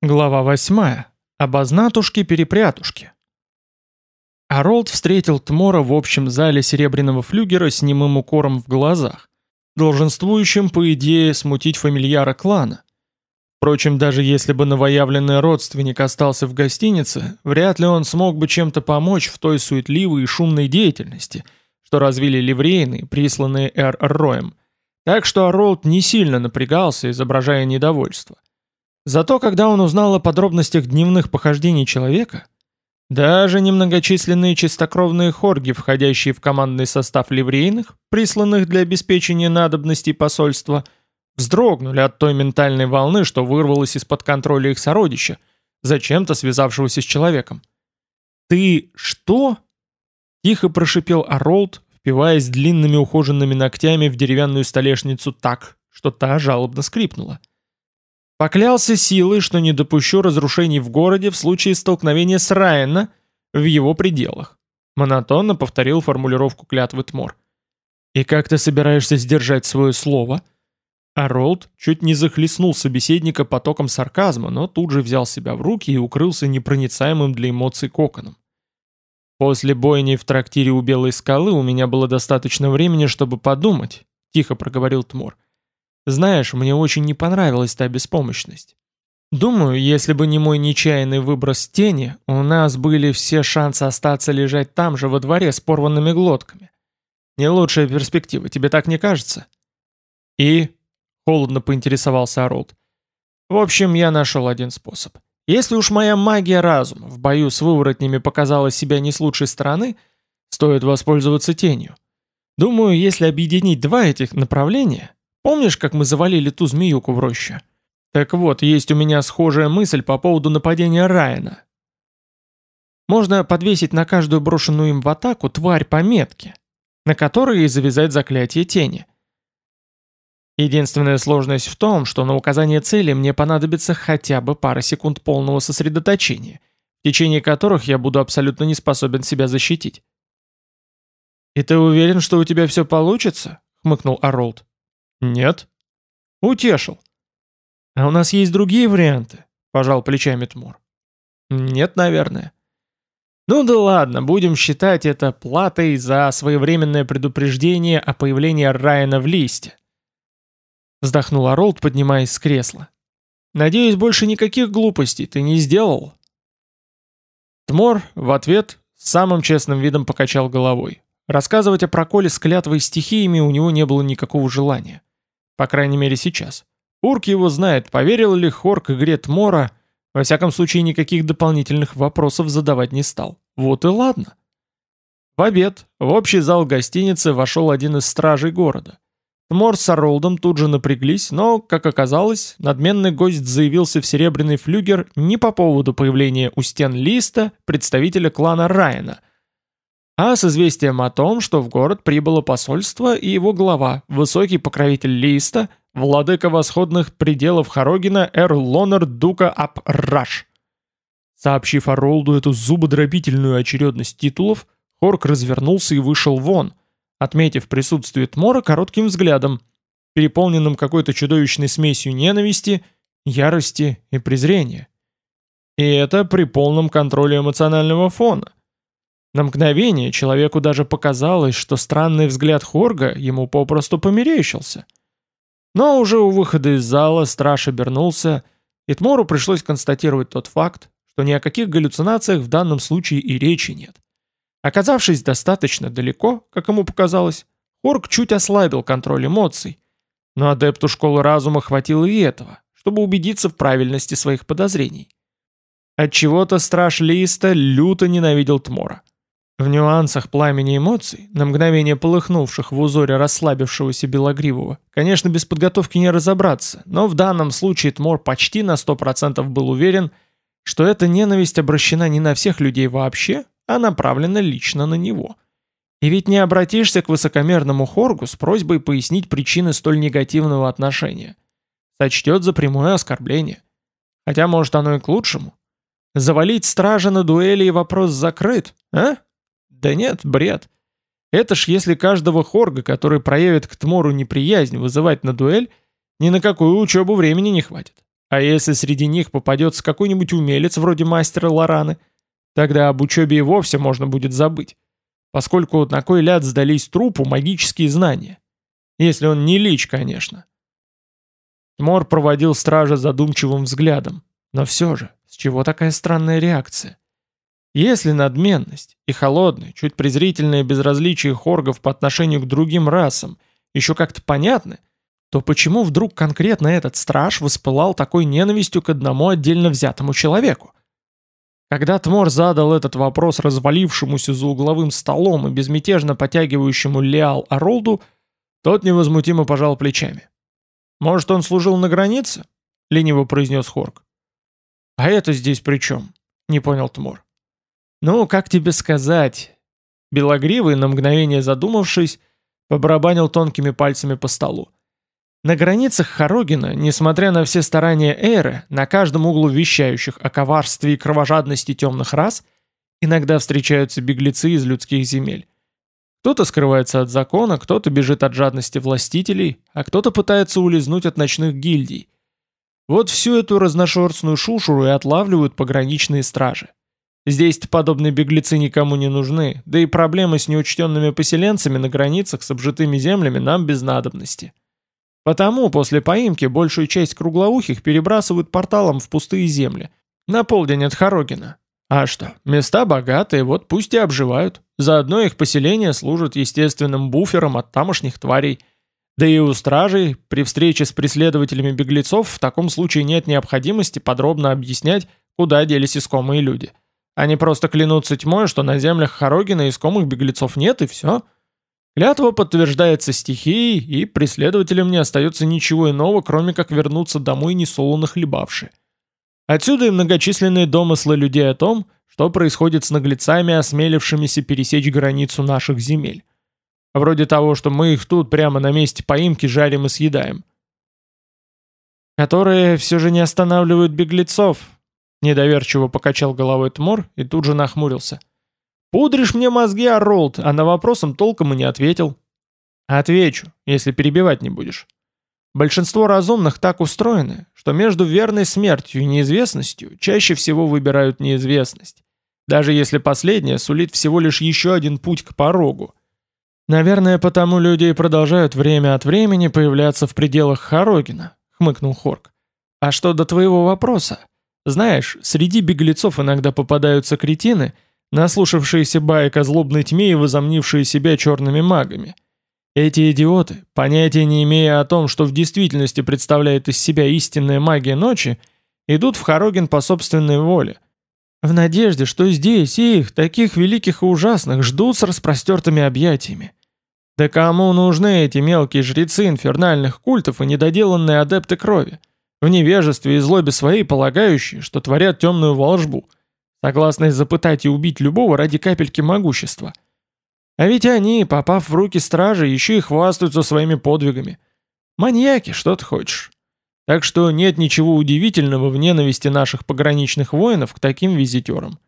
Глава 8. Обознатушки-перепрятушки. Аролд встретил Тмора в общем зале серебряного флюгера с немым укором в глазах, долженствующим, по идее, смутить фамильяра клана. Впрочем, даже если бы новоявленный родственник остался в гостинице, вряд ли он смог бы чем-то помочь в той суетливой и шумной деятельности, что развили ливрейные, присланные Эр Роем. Так что Аролд не сильно напрягался, изображая недовольство. Зато когда он узнал о подробностях дневных похождений человека, даже немногочисленные чистокровные хорги, входящие в командный состав ливрейных, присланных для обеспечения надобностей посольства, вздрогнули от той ментальной волны, что вырвалась из-под контроля их сородища, зачем-то связавшегося с человеком. «Ты что?» — тихо прошипел Аролд, впиваясь длинными ухоженными ногтями в деревянную столешницу так, что та жалобно скрипнула. Поклялся силой, что не допущу разрушений в городе в случае столкновения с Райана в его пределах. Монотонно повторил формулировку клятвы Тмор. «И как ты собираешься сдержать свое слово?» А Ролд чуть не захлестнул собеседника потоком сарказма, но тут же взял себя в руки и укрылся непроницаемым для эмоций коконом. «После бойни в трактире у Белой скалы у меня было достаточно времени, чтобы подумать», — тихо проговорил Тмор. Знаешь, мне очень не понравилась та беспомощность. Думаю, если бы не мой нечаянный выброс тени, у нас были все шансы остаться лежать там же во дворе с порванными глотками. Не лучшая перспектива, тебе так не кажется? И? Холодно поинтересовался Оролд. В общем, я нашел один способ. Если уж моя магия разума в бою с выворотнями показала себя не с лучшей стороны, стоит воспользоваться тенью. Думаю, если объединить два этих направления, Помнишь, как мы завалили ту змеюку в роще? Так вот, есть у меня схожая мысль по поводу нападения Райана. Можно подвесить на каждую брошенную им в атаку тварь по метке, на которой и завязать заклятие тени. Единственная сложность в том, что на указание цели мне понадобится хотя бы пара секунд полного сосредоточения, в течение которых я буду абсолютно не способен себя защитить. «И ты уверен, что у тебя все получится?» — хмыкнул Аролд. «Нет». «Утешил». «А у нас есть другие варианты», — пожал плечами Тмур. «Нет, наверное». «Ну да ладно, будем считать это платой за своевременное предупреждение о появлении Райана в листе». Вздохнул Оролд, поднимаясь с кресла. «Надеюсь, больше никаких глупостей ты не сделал?» Тмор в ответ самым честным видом покачал головой. Рассказывать о проколе с клятвой стихиями у него не было никакого желания. По крайней мере сейчас. Урк его знает, поверил ли Хорк игре Тмора, во всяком случае никаких дополнительных вопросов задавать не стал. Вот и ладно. В обед в общий зал гостиницы вошел один из стражей города. Тмор с Оролдом тут же напряглись, но, как оказалось, надменный гость заявился в серебряный флюгер не по поводу появления у стен Листа представителя клана Райана, а с известием о том, что в город прибыло посольство и его глава, высокий покровитель Листа, владыка восходных пределов Хорогина Эр Лонер Дука Ап Раш. Сообщив Оролду эту зубодробительную очередность титулов, Хорк развернулся и вышел вон, отметив присутствие Тмора коротким взглядом, переполненным какой-то чудовищной смесью ненависти, ярости и презрения. И это при полном контроле эмоционального фона. На мгновение человеку даже показалось, что странный взгляд Хорга ему попросту померещился. Но уже у выхода из зала страж обернулся, и Тмору пришлось констатировать тот факт, что ни о каких галлюцинациях в данном случае и речи нет. Оказавшись достаточно далеко, как ему показалось, Хорг чуть ослабил контроль эмоций, но адепту школы разума хватило и этого, чтобы убедиться в правильности своих подозрений. Отчего-то страж Листа люто ненавидел Тмора. В нюансах пламени эмоций, на мгновение полыхнувших в узоре расслабившегося Белогривого, конечно, без подготовки не разобраться, но в данном случае Тмор почти на 100% был уверен, что эта ненависть обращена не на всех людей вообще, а направлена лично на него. И ведь не обратишься к высокомерному Хоргу с просьбой пояснить причины столь негативного отношения. Сочтет за прямое оскорбление. Хотя, может, оно и к лучшему. Завалить стража на дуэли и вопрос закрыт, а? Да нет, бред. Это ж если каждого хорга, который проявит к Тмору неприязнь, вызывать на дуэль, ни на какую учебу времени не хватит. А если среди них попадется какой-нибудь умелец вроде мастера Лораны, тогда об учебе и вовсе можно будет забыть, поскольку на кой ляд сдались трупу магические знания. Если он не лич, конечно. Тмор проводил стража задумчивым взглядом. Но все же, с чего такая странная реакция? Если надменность и холодное, чуть презрительное безразличие хоргов по отношению к другим расам еще как-то понятны, то почему вдруг конкретно этот страж воспылал такой ненавистью к одному отдельно взятому человеку? Когда Тмор задал этот вопрос развалившемуся за угловым столом и безмятежно потягивающему Леал Аролду, тот невозмутимо пожал плечами. «Может, он служил на границе?» — лениво произнес Хорг. «А это здесь при чем?» — не понял Тмор. «Ну, как тебе сказать?» Белогривый, на мгновение задумавшись, побарабанил тонкими пальцами по столу. На границах Хорогина, несмотря на все старания Эйры, на каждом углу вещающих о коварстве и кровожадности темных рас, иногда встречаются беглецы из людских земель. Кто-то скрывается от закона, кто-то бежит от жадности властителей, а кто-то пытается улизнуть от ночных гильдий. Вот всю эту разношерстную шушуру и отлавливают пограничные стражи. Здесь-то подобные беглецы никому не нужны, да и проблемы с неучтенными поселенцами на границах с обжитыми землями нам без надобности. Потому после поимки большую часть круглоухих перебрасывают порталом в пустые земли. На полдень от Хорогина. А что, места богатые, вот пусть и обживают. Заодно их поселение служит естественным буфером от тамошних тварей. Да и у стражей при встрече с преследователями беглецов в таком случае нет необходимости подробно объяснять, куда делись искомые люди. Они просто клянутся тьмой, что на землях Хорогина искомых беглецов нет, и все. — Клятва подтверждается стихией, и преследователям не остается ничего иного, кроме как вернуться домой несолоно хлебавши. Отсюда и многочисленные домыслы людей о том, что происходит с наглецами, осмелившимися пересечь границу наших земель. Вроде того, что мы их тут прямо на месте поимки жарим и съедаем. Которые все же не останавливают беглецов, недоверчиво покачал головой Тмор и тут же нахмурился. Пудришь мне мозги, Арролд, а на вопросом толком и не ответил. Отвечу, если перебивать не будешь. Большинство разумных так устроены, что между верной смертью и неизвестностью чаще всего выбирают неизвестность, даже если последняя сулит всего лишь еще один путь к порогу. Наверное, потому люди и продолжают время от времени появляться в пределах Хорогина, хмыкнул Хорк. А что до твоего вопроса? Знаешь, среди беглецов иногда попадаются кретины – наслушавшиеся баек о злобной тьме и возомнившие себя черными магами. Эти идиоты, понятия не имея о том, что в действительности представляет из себя истинная магия ночи, идут в Хорогин по собственной воле, в надежде, что здесь их, таких великих и ужасных, ждут с распростертыми объятиями. Да кому нужны эти мелкие жрецы инфернальных культов и недоделанные адепты крови, в невежестве и злобе своей полагающие, что творят темную волжбу – согласные запытать и убить любого ради капельки могущества. А ведь они, попав в руки стражи, еще и хвастаются своими подвигами. Маньяки, что ты хочешь. Так что нет ничего удивительного в ненависти наших пограничных воинов к таким визитерам.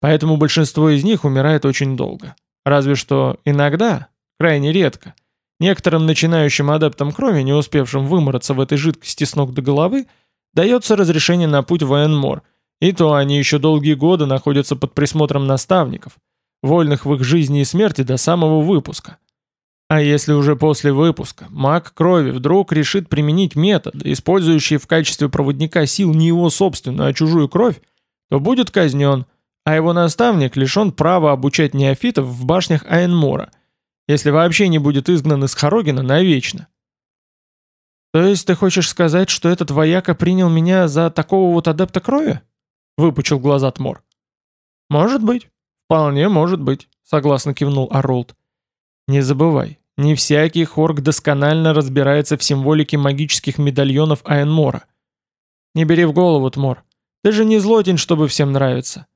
Поэтому большинство из них умирает очень долго. Разве что иногда, крайне редко, некоторым начинающим адептам крови, не успевшим вымораться в этой жидкости с ног до головы, дается разрешение на путь в Энмор – и то они еще долгие годы находятся под присмотром наставников, вольных в их жизни и смерти до самого выпуска. А если уже после выпуска маг крови вдруг решит применить метод, использующий в качестве проводника сил не его собственную, а чужую кровь, то будет казнен, а его наставник лишен права обучать неофитов в башнях Айнмора, если вообще не будет изгнан из Хорогина навечно. То есть ты хочешь сказать, что этот вояка принял меня за такого вот адепта крови? выпучил глаза Тмор. «Может быть. Вполне может быть», — согласно кивнул Аролд. «Не забывай, не всякий хорг досконально разбирается в символике магических медальонов Айнмора. Не бери в голову, Тмор. Ты же не злотень, чтобы всем нравиться.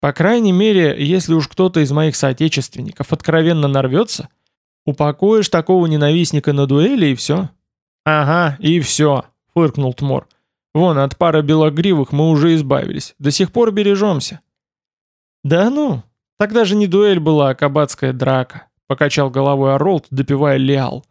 По крайней мере, если уж кто-то из моих соотечественников откровенно нарвется, упакуешь такого ненавистника на дуэли и все». «Ага, и все», — фыркнул Тмор. Вон, от пары белогривых мы уже избавились. До сих пор бережемся». «Да ну, тогда же не дуэль была, а кабацкая драка», — покачал головой Оролд, допивая леал.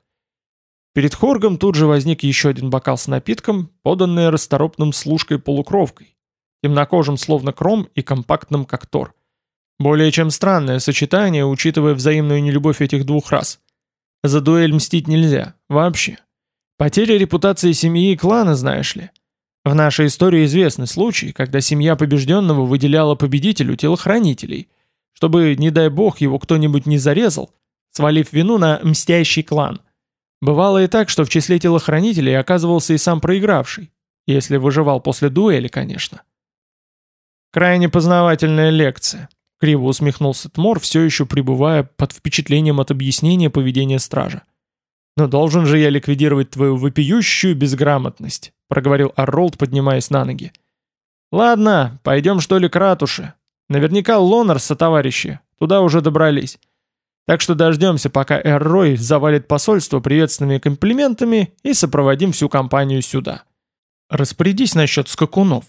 Перед Хоргом тут же возник еще один бокал с напитком, поданный расторопным служкой-полукровкой, темнокожим словно кром и компактным как тор. Более чем странное сочетание, учитывая взаимную нелюбовь этих двух рас. За дуэль мстить нельзя, вообще. Потеря репутации семьи и клана, знаешь ли. В нашей истории известны случаи, когда семья побежденного выделяла победителю телохранителей, чтобы, не дай бог, его кто-нибудь не зарезал, свалив вину на мстящий клан. Бывало и так, что в числе телохранителей оказывался и сам проигравший, если выживал после дуэли, конечно. Крайне познавательная лекция. Криво усмехнулся Тмор, все еще пребывая под впечатлением от объяснения поведения стража. «Но должен же я ликвидировать твою вопиющую безграмотность», проговорил Арролд, поднимаясь на ноги. «Ладно, пойдем что ли к ратуше. Наверняка Лонарса, товарищи, туда уже добрались. Так что дождемся, пока Эррой завалит посольство приветственными комплиментами и сопроводим всю компанию сюда. Распорядись насчет скакунов».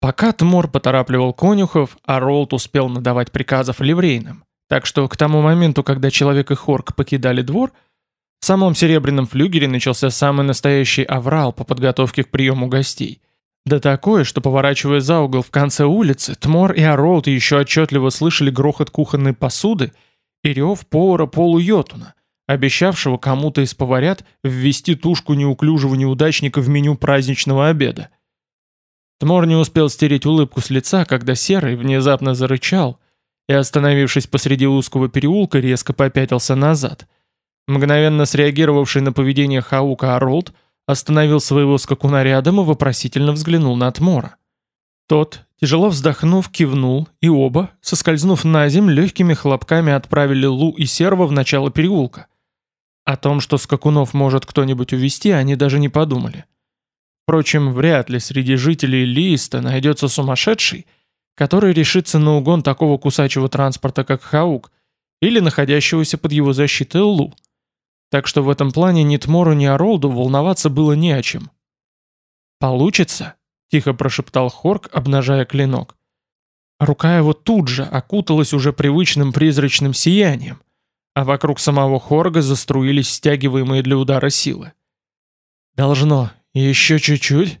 Пока Тмор поторапливал конюхов, а Ролд успел надавать приказов ливрейным. Так что к тому моменту, когда человек и Хорк покидали двор – в самом Серебряном флюгере начался самый настоящий аврал по подготовке к приему гостей. Да такое, что поворачивая за угол в конце улицы, Тмор и Оролд еще отчетливо слышали грохот кухонной посуды и рев повара Полу Йотуна, обещавшего кому-то из поварят ввести тушку неуклюжего неудачника в меню праздничного обеда. Тмор не успел стереть улыбку с лица, когда Серый внезапно зарычал и, остановившись посреди узкого переулка, резко попятился назад – Мгновенно среагировавший на поведение Хаука Аролд остановил своего скакуна рядом и вопросительно взглянул на Тмора. Тот, тяжело вздохнув, кивнул, и оба, соскользнув на земь, легкими хлопками отправили Лу и Серва в начало переулка. О том, что скакунов может кто-нибудь увести, они даже не подумали. Впрочем, вряд ли среди жителей Листа найдется сумасшедший, который решится на угон такого кусачего транспорта, как Хаук, или находящегося под его защитой Лу. Так что в этом плане ни Тмору, ни Оролду волноваться было не о чем. «Получится?» — тихо прошептал Хорк, обнажая клинок. Рука его тут же окуталась уже привычным призрачным сиянием, а вокруг самого Хорга заструились стягиваемые для удара силы. «Должно. Еще чуть-чуть?»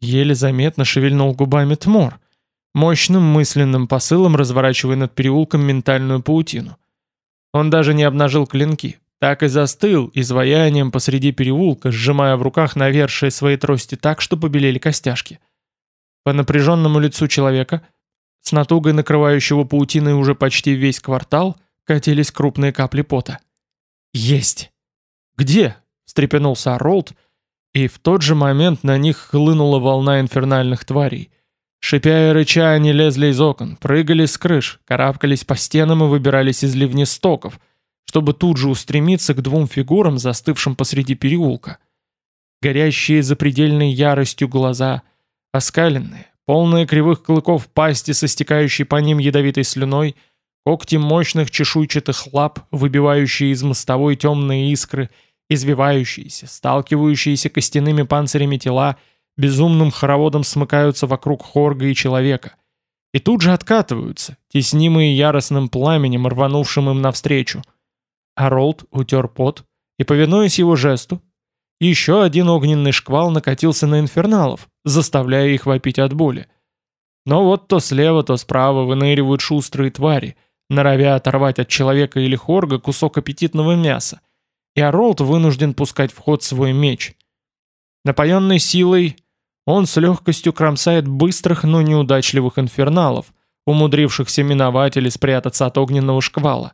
Еле заметно шевельнул губами Тмор, мощным мысленным посылом разворачивая над переулком ментальную паутину. Он даже не обнажил клинки, так и застыл изваянием посреди переулка, сжимая в руках навершие своей трости так, что побелели костяшки. По напряженному лицу человека, с натугой накрывающего паутиной уже почти весь квартал, катились крупные капли пота. «Есть!» «Где?» — встрепенулся Ролд, и в тот же момент на них хлынула волна инфернальных тварей. Шипя и рыча они лезли из окон, прыгали с крыш, карабкались по стенам и выбирались из ливнестоков — чтобы тут же устремиться к двум фигурам, застывшим посреди переулка. Горящие запредельной яростью глаза, оскаленные, полные кривых клыков пасти со стекающей по ним ядовитой слюной, когти мощных чешуйчатых лап, выбивающие из мостовой темные искры, извивающиеся, сталкивающиеся костяными панцирями тела, безумным хороводом смыкаются вокруг Хорга и человека. И тут же откатываются, теснимые яростным пламенем, рванувшим им навстречу — Харолд утер пот, и, повинуясь его жесту, еще один огненный шквал накатился на инферналов, заставляя их вопить от боли. Но вот то слева, то справа выныривают шустрые твари, норовя оторвать от человека или хорга кусок аппетитного мяса, и Аролд вынужден пускать в ход свой меч. Напоенный силой, он с легкостью кромсает быстрых, но неудачливых инферналов, умудрившихся миновать или спрятаться от огненного шквала.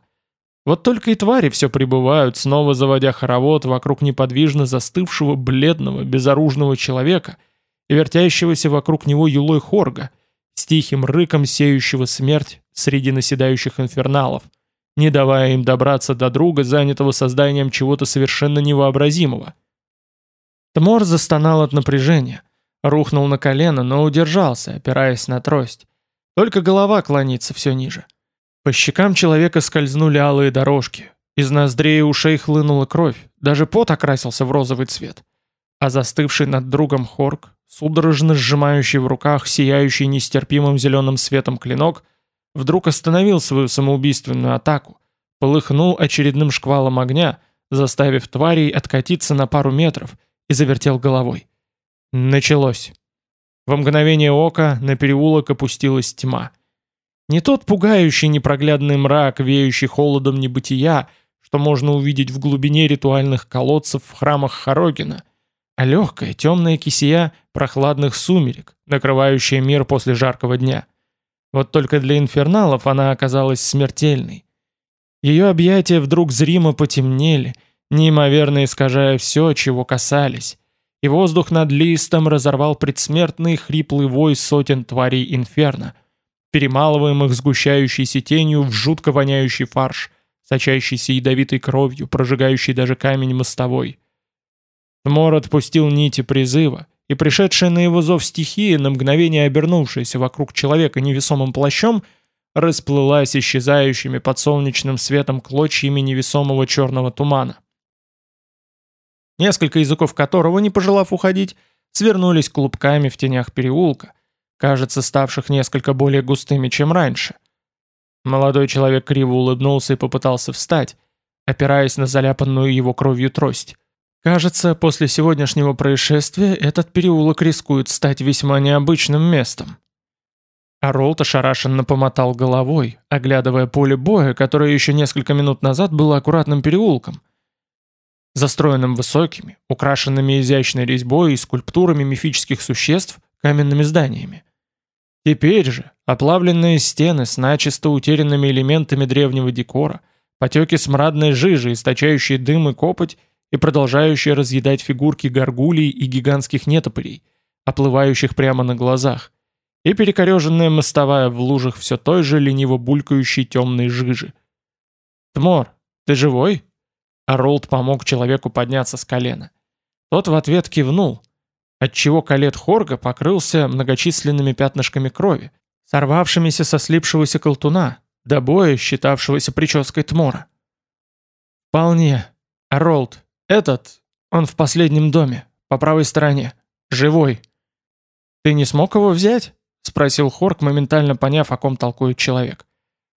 Вот только и твари все прибывают, снова заводя хоровод вокруг неподвижно застывшего бледного безоружного человека и вертящегося вокруг него юлой хорга, с тихим рыком сеющего смерть среди наседающих инферналов, не давая им добраться до друга, занятого созданием чего-то совершенно невообразимого. Тмор застонал от напряжения, рухнул на колено, но удержался, опираясь на трость. Только голова клонится все ниже. — по щекам человека скользнули алые дорожки. Из ноздрей и ушей хлынула кровь, даже пот окрасился в розовый цвет. А застывший над другом Хорк, судорожно сжимающий в руках сияющий нестерпимым зеленым светом клинок, вдруг остановил свою самоубийственную атаку, полыхнул очередным шквалом огня, заставив тварей откатиться на пару метров, и завертел головой. Началось. Во мгновение ока на переулок опустилась тьма. Не тот пугающий непроглядный мрак, веющий холодом небытия, что можно увидеть в глубине ритуальных колодцев в храмах Хорогина, а легкая темная кисия прохладных сумерек, накрывающая мир после жаркого дня. Вот только для инферналов она оказалась смертельной. Ее объятия вдруг зримо потемнели, неимоверно искажая все, чего касались, и воздух над листом разорвал предсмертный хриплый вой сотен тварей инферно, перемалываемых сгущающейся тенью в жутко воняющий фарш, сочащийся ядовитой кровью, прожигающий даже камень мостовой. Тмор отпустил нити призыва, и пришедшая на его зов стихия, на мгновение обернувшаяся вокруг человека невесомым плащом, расплылась исчезающими под солнечным светом клочьями невесомого черного тумана несколько языков которого, не пожелав уходить, свернулись клубками в тенях переулка, кажется, ставших несколько более густыми, чем раньше. Молодой человек криво улыбнулся и попытался встать, опираясь на заляпанную его кровью трость. Кажется, после сегодняшнего происшествия этот переулок рискует стать весьма необычным местом. Аролт ошарашенно помотал головой, оглядывая поле боя, которое еще несколько минут назад было аккуратным переулком, застроенным высокими, украшенными изящной резьбой и скульптурами мифических существ, каменными зданиями. Теперь же оплавленные стены с начисто утерянными элементами древнего декора, потеки смрадной жижи, источающие дым и копоть и продолжающие разъедать фигурки горгулей и гигантских нетопырей, оплывающих прямо на глазах, и перекореженная мостовая в лужах все той же лениво булькающей темной жижи. «Тмор, ты живой?» а Ролд помог человеку подняться с колена. Тот в ответ кивнул, отчего колет Хорга покрылся многочисленными пятнышками крови, сорвавшимися со слипшегося колтуна, до боя считавшегося прической Тмора. «Вполне. А Ролд, этот, он в последнем доме, по правой стороне, живой. Ты не смог его взять?» — спросил Хорг, моментально поняв, о ком толкует человек.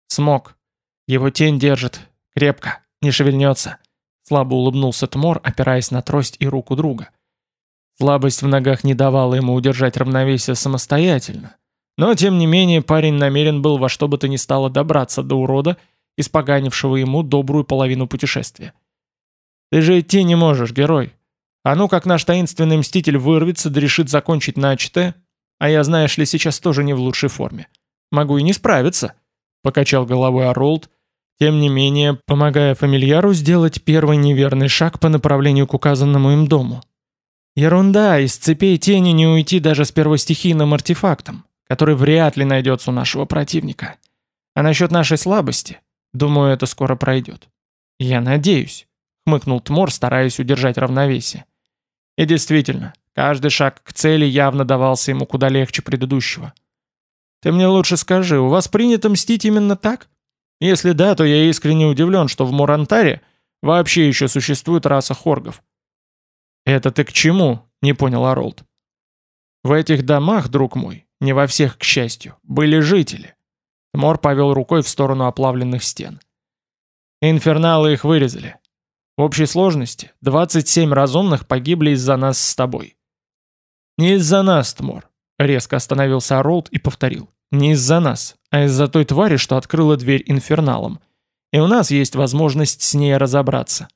«Смог. Его тень держит. Крепко. Не шевельнется. Слабо улыбнулся Тмор, опираясь на трость и руку друга. Слабость в ногах не давала ему удержать равновесие самостоятельно. Но, тем не менее, парень намерен был во что бы то ни стало добраться до урода, испоганившего ему добрую половину путешествия. «Ты же идти не можешь, герой. А ну как наш таинственный мститель вырвется да решит закончить начатое, а я, знаешь ли, сейчас тоже не в лучшей форме. Могу и не справиться», — покачал головой Оролд, тем не менее, помогая фамильяру сделать первый неверный шаг по направлению к указанному им дому. Ерунда, из цепей тени не уйти даже с первостихийным артефактом, который вряд ли найдется у нашего противника. А насчет нашей слабости, думаю, это скоро пройдет. Я надеюсь, хмыкнул Тмор, стараясь удержать равновесие. И действительно, каждый шаг к цели явно давался ему куда легче предыдущего. Ты мне лучше скажи, у вас принято мстить именно так? Если да, то я искренне удивлен, что в Мурантаре вообще еще существует раса хоргов. «Это ты к чему?» — не понял Аролд. «В этих домах, друг мой, не во всех, к счастью, были жители». Мор повел рукой в сторону оплавленных стен. «Инферналы их вырезали. В общей сложности 27 разумных погибли из-за нас с тобой». «Не из-за нас, Тмор», — резко остановился Аролд и повторил. Не из-за нас, а из-за той твари, что открыла дверь инферналом. И у нас есть возможность с ней разобраться.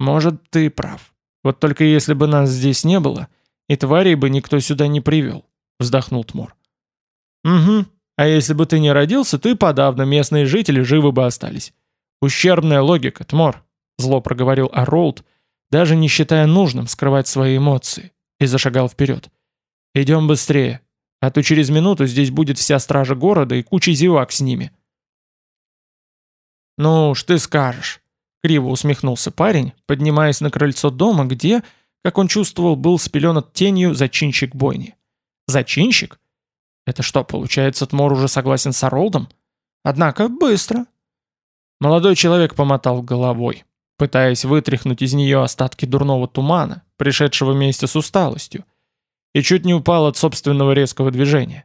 Может, ты прав. Вот только если бы нас здесь не было, и тварей бы никто сюда не привел, вздохнул Тмор. Угу, а если бы ты не родился, то и подавно местные жители живы бы остались. Ущербная логика, Тмор, зло проговорил Аролд, даже не считая нужным скрывать свои эмоции, и зашагал вперед. «Идем быстрее. А то через минуту здесь будет вся стража города и куча зевак с ними. «Ну ты скажешь», — криво усмехнулся парень, поднимаясь на крыльцо дома, где, как он чувствовал, был спеленат тенью зачинщик бойни. «Зачинщик? Это что, получается, Тмор уже согласен с Оролдом? Однако быстро». Молодой человек помотал головой, пытаясь вытряхнуть из нее остатки дурного тумана, пришедшего вместе с усталостью, и чуть не упал от собственного резкого движения.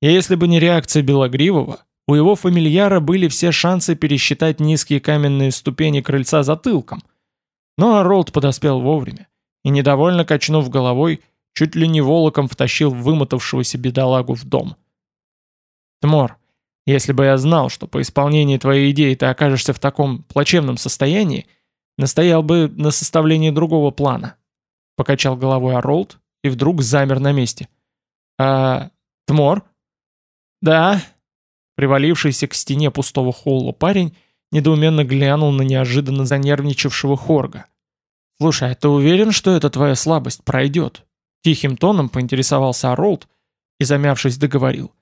И если бы не реакция Белогривого, у его фамильяра были все шансы пересчитать низкие каменные ступени крыльца затылком, Но Аролд подоспел вовремя и, недовольно качнув головой, чуть ли не волоком втащил вымотавшегося бедолагу в дом. «Тмор, если бы я знал, что по исполнении твоей идеи ты окажешься в таком плачевном состоянии, настоял бы на составлении другого плана», — покачал головой Аролд и вдруг замер на месте. «А... Тмор?» «Да». Привалившийся к стене пустого холла парень недоуменно глянул на неожиданно занервничавшего Хорга. «Слушай, а ты уверен, что эта твоя слабость пройдет?» Тихим тоном поинтересовался Аролд и, замявшись, договорил.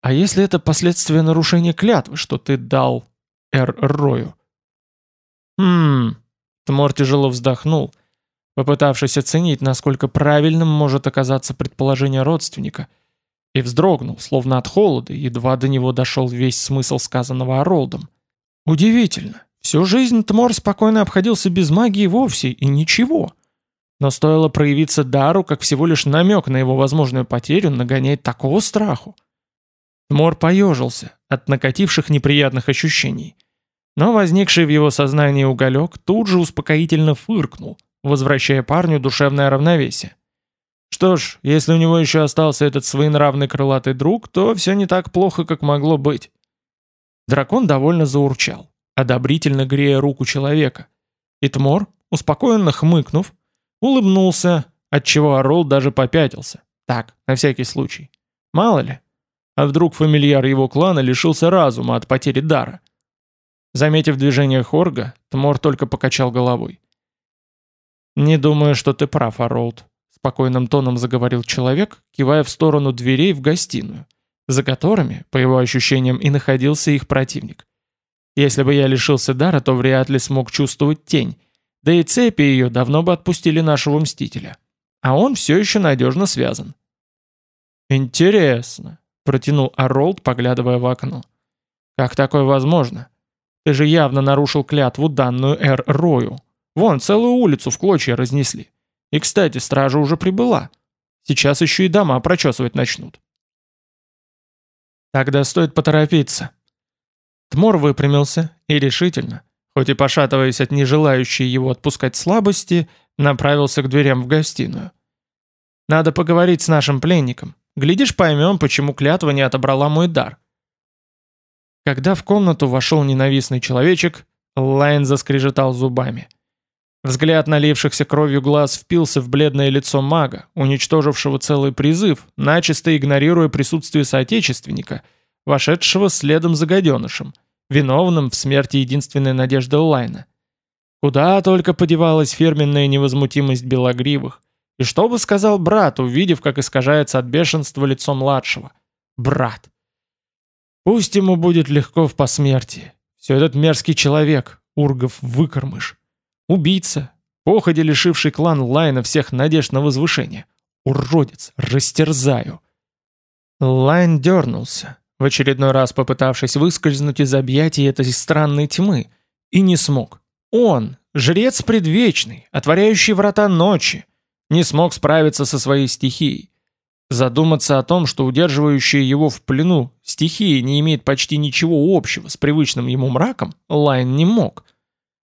«А если это последствия нарушения клятвы, что ты дал Эр Рою?» «Хм...» Тмор тяжело вздохнул, попытавшись оценить, насколько правильным может оказаться предположение родственника, и вздрогнул, словно от холода, едва до него дошел весь смысл сказанного Оролдом. Удивительно. Всю жизнь Тмор спокойно обходился без магии вовсе, и ничего. Но стоило проявиться дару, как всего лишь намек на его возможную потерю нагоняет такого страху. Тмор поежился от накативших неприятных ощущений. Но возникший в его сознании уголек тут же успокоительно фыркнул, возвращая парню душевное равновесие. Что ж, если у него еще остался этот своенравный крылатый друг, то все не так плохо, как могло быть. Дракон довольно заурчал, одобрительно грея руку человека. И Тмор, успокоенно хмыкнув, улыбнулся, отчего Орол даже попятился. Так, на всякий случай. Мало ли. А вдруг фамильяр его клана лишился разума от потери дара? Заметив движение Хорга, Тмор только покачал головой. «Не думаю, что ты прав, Оролд», — спокойным тоном заговорил человек, кивая в сторону дверей в гостиную за которыми, по его ощущениям, и находился их противник. Если бы я лишился дара, то вряд ли смог чувствовать тень, да и цепи ее давно бы отпустили нашего Мстителя. А он все еще надежно связан. «Интересно», — протянул Аролд, поглядывая в окно. «Как такое возможно? Ты же явно нарушил клятву, данную Эр Рою. Вон, целую улицу в клочья разнесли. И, кстати, стража уже прибыла. Сейчас еще и дома прочесывать начнут. Тогда стоит поторопиться. Тмор выпрямился и решительно, хоть и пошатываясь от нежелающей его отпускать слабости, направился к дверям в гостиную. «Надо поговорить с нашим пленником. Глядишь, поймем, почему клятва не отобрала мой дар». Когда в комнату вошел ненавистный человечек, Лайн заскрежетал зубами. Взгляд налившихся кровью глаз впился в бледное лицо мага, уничтожившего целый призыв, начисто игнорируя присутствие соотечественника, вошедшего следом за гаденышем, виновным в смерти единственной надежды Лайна. Куда только подевалась фирменная невозмутимость белогривых, и что бы сказал брат, увидев, как искажается от бешенства лицо младшего? Брат. Пусть ему будет легко в посмертии. Все этот мерзкий человек, Ургов выкормыш. Убийца, походя лишивший клан Лайна всех надежд на возвышение. Уродец, растерзаю. Лайн дернулся, в очередной раз попытавшись выскользнуть из объятий этой странной тьмы, и не смог. Он, жрец предвечный, отворяющий врата ночи, не смог справиться со своей стихией. Задуматься о том, что удерживающая его в плену стихия не имеет почти ничего общего с привычным ему мраком, Лайн не мог.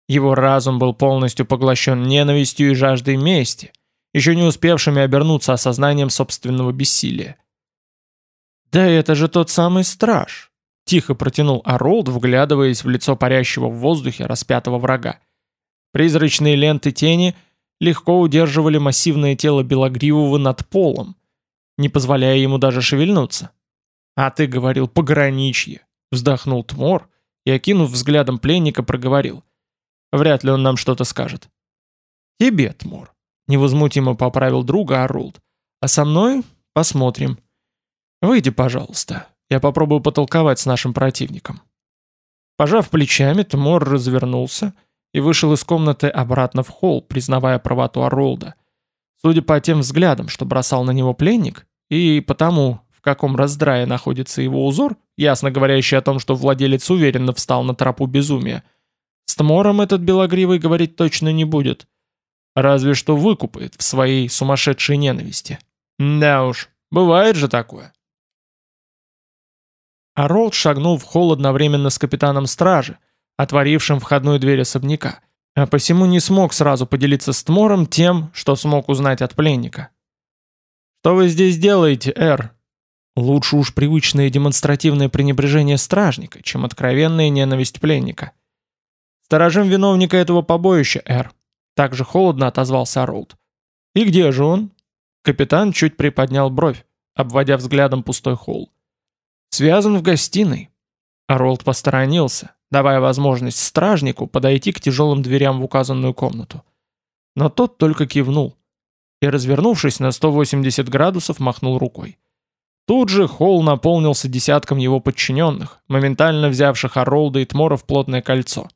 Его разум был полностью поглощен ненавистью и жаждой мести, еще не успевшими обернуться осознанием собственного бессилия. «Да это же тот самый страж!» — тихо протянул Оролд, вглядываясь в лицо парящего в воздухе распятого врага. Призрачные ленты тени легко удерживали массивное тело Белогривого над полом, не позволяя ему даже шевельнуться. «А ты говорил пограничье!» — вздохнул Тмор и, окинув взглядом пленника, проговорил. Вряд ли он нам что-то скажет. Тебе, Тмор. Невозмутимо поправил друга Арулд. А со мной посмотрим. Выйди, пожалуйста. Я попробую потолковать с нашим противником. Пожав плечами, Тмор развернулся и вышел из комнаты обратно в холл, признавая правоту Аролда. Судя по тем взглядам, что бросал на него пленник, и потому, в каком раздрае находится его узор, ясно говорящий о том, что владелец уверенно встал на тропу безумия, с Тмором этот белогривый говорить точно не будет. Разве что выкупает в своей сумасшедшей ненависти. Да уж, бывает же такое. Аролд шагнул в холл одновременно с капитаном стражи, отворившим входную дверь особняка, а посему не смог сразу поделиться с Тмором тем, что смог узнать от пленника. «Что вы здесь делаете, Эр?» Лучше уж привычное демонстративное пренебрежение стражника, чем откровенная ненависть пленника. «Сторожим виновника этого побоища, Эр», — также холодно отозвался Ролд. «И где же он?» Капитан чуть приподнял бровь, обводя взглядом пустой холл. «Связан в гостиной». Ролд посторонился, давая возможность стражнику подойти к тяжелым дверям в указанную комнату. Но тот только кивнул и, развернувшись на 180 градусов, махнул рукой. Тут же холл наполнился десятком его подчиненных, моментально взявших Оролда и Тмора в плотное кольцо.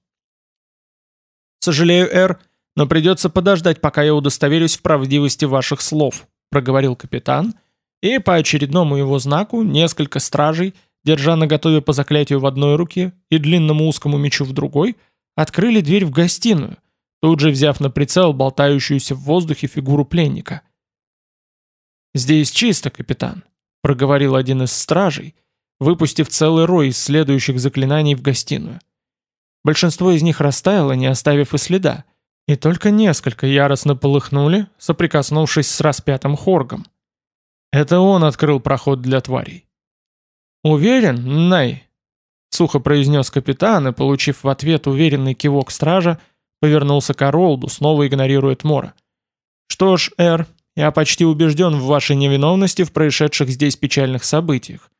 «Сожалею, Эр, но придется подождать, пока я удостоверюсь в правдивости ваших слов», проговорил капитан, и по очередному его знаку несколько стражей, держа на готове по заклятию в одной руке и длинному узкому мечу в другой, открыли дверь в гостиную, тут же взяв на прицел болтающуюся в воздухе фигуру пленника. «Здесь чисто, капитан», — проговорил один из стражей, выпустив целый рой из следующих заклинаний в гостиную. Большинство из них растаяло, не оставив и следа, и только несколько яростно полыхнули, соприкоснувшись с распятым хоргом. Это он открыл проход для тварей. «Уверен, Най?» — сухо произнес капитан, и, получив в ответ уверенный кивок стража, — Повернулся к Оролду, снова игнорируя Тмора. «Что ж, Эр, я почти убежден в вашей невиновности в происшедших здесь печальных событиях.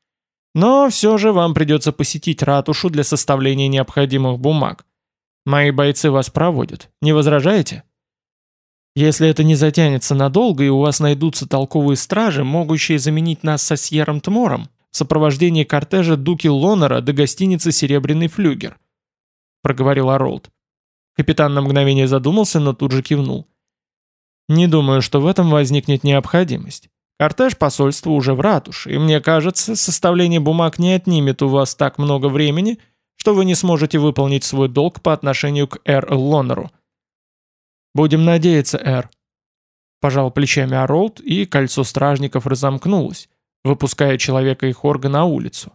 Но все же вам придется посетить ратушу для составления необходимых бумаг. Мои бойцы вас проводят. Не возражаете?» Если это не затянется надолго и у вас найдутся толковые стражи, могущие заменить нас со Сьером Тмором, в сопровождении кортежа Дуки Лонера до гостиницы «Серебряный флюгер», — проговорил Оролд. Капитан на мгновение задумался, но тут же кивнул. «Не думаю, что в этом возникнет необходимость. Кортеж посольства уже в ратуше, и мне кажется, составление бумаг не отнимет у вас так много времени, что вы не сможете выполнить свой долг по отношению к Эр Лонеру». «Будем надеяться, Эр». Пожал плечами Оролд, и кольцо стражников разомкнулось, выпуская человека и Хорга на улицу.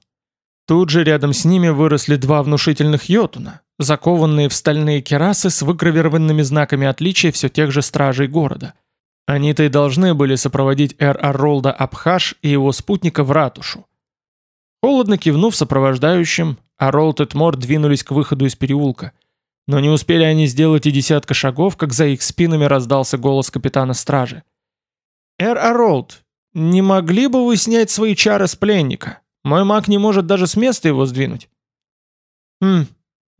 Тут же рядом с ними выросли два внушительных йотуна, закованные в стальные керасы с выгравированными знаками отличия все тех же стражей города. Они-то и должны были сопроводить Эр Арролда Абхаш и его спутника в ратушу. Холодно кивнув сопровождающим, Аролд и Тмор двинулись к выходу из переулка. Но не успели они сделать и десятка шагов, как за их спинами раздался голос капитана стражи. «Эр Аролд, не могли бы вы снять свои чары с пленника? Мой маг не может даже с места его сдвинуть». «Хм,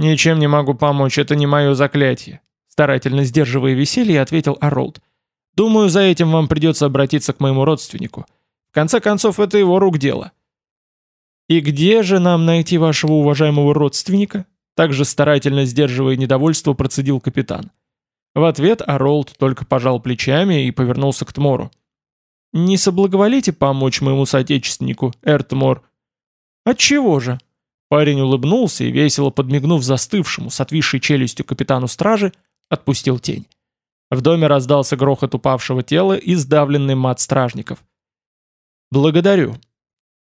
«Ничем не могу помочь, это не мое заклятие», старательно сдерживая веселье, ответил Аролд. «Думаю, за этим вам придется обратиться к моему родственнику. В конце концов, это его рук дело». «И где же нам найти вашего уважаемого родственника?» Также старательно сдерживая недовольство, процедил капитан. В ответ Аролд только пожал плечами и повернулся к Тмору. «Не соблаговолите помочь моему соотечественнику, Эртмор?» «Отчего же?» Парень улыбнулся и, весело подмигнув застывшему с отвисшей челюстью капитану стражи, отпустил тень. В доме раздался грохот упавшего тела и сдавленный мат стражников. «Благодарю».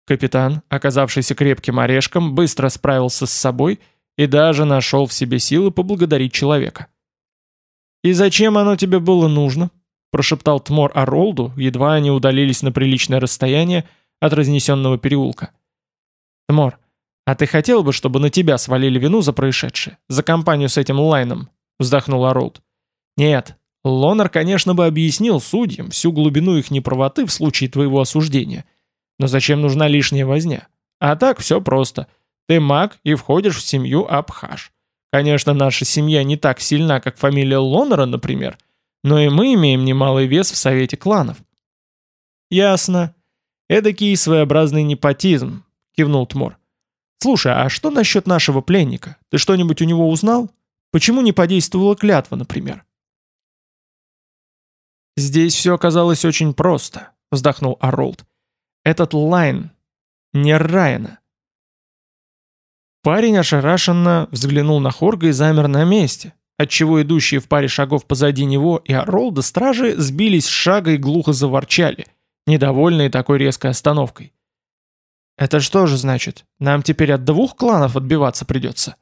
Капитан, оказавшийся крепким орешком, быстро справился с собой и даже нашел в себе силы поблагодарить человека. «И зачем оно тебе было нужно?» Прошептал Тмор Аролду, едва они удалились на приличное расстояние от разнесенного переулка. «Тмор, «А ты хотел бы, чтобы на тебя свалили вину за происшедшее? За компанию с этим Лайном?» — вздохнул Аролд. «Нет, Лонер, конечно, бы объяснил судьям всю глубину их неправоты в случае твоего осуждения. Но зачем нужна лишняя возня? А так все просто. Ты маг и входишь в семью Абхаш. Конечно, наша семья не так сильна, как фамилия Лонера, например, но и мы имеем немалый вес в совете кланов». «Ясно. Эдакий своеобразный непотизм», — кивнул Тмор. «Слушай, а что насчет нашего пленника? Ты что-нибудь у него узнал? Почему не подействовала клятва, например?» «Здесь все оказалось очень просто», — вздохнул Аролд. «Этот Лайн не Райана». Парень ошарашенно взглянул на Хорга и замер на месте, отчего идущие в паре шагов позади него и Аролда стражи сбились с шага и глухо заворчали, недовольные такой резкой остановкой. «Это что же значит? Нам теперь от двух кланов отбиваться придется?»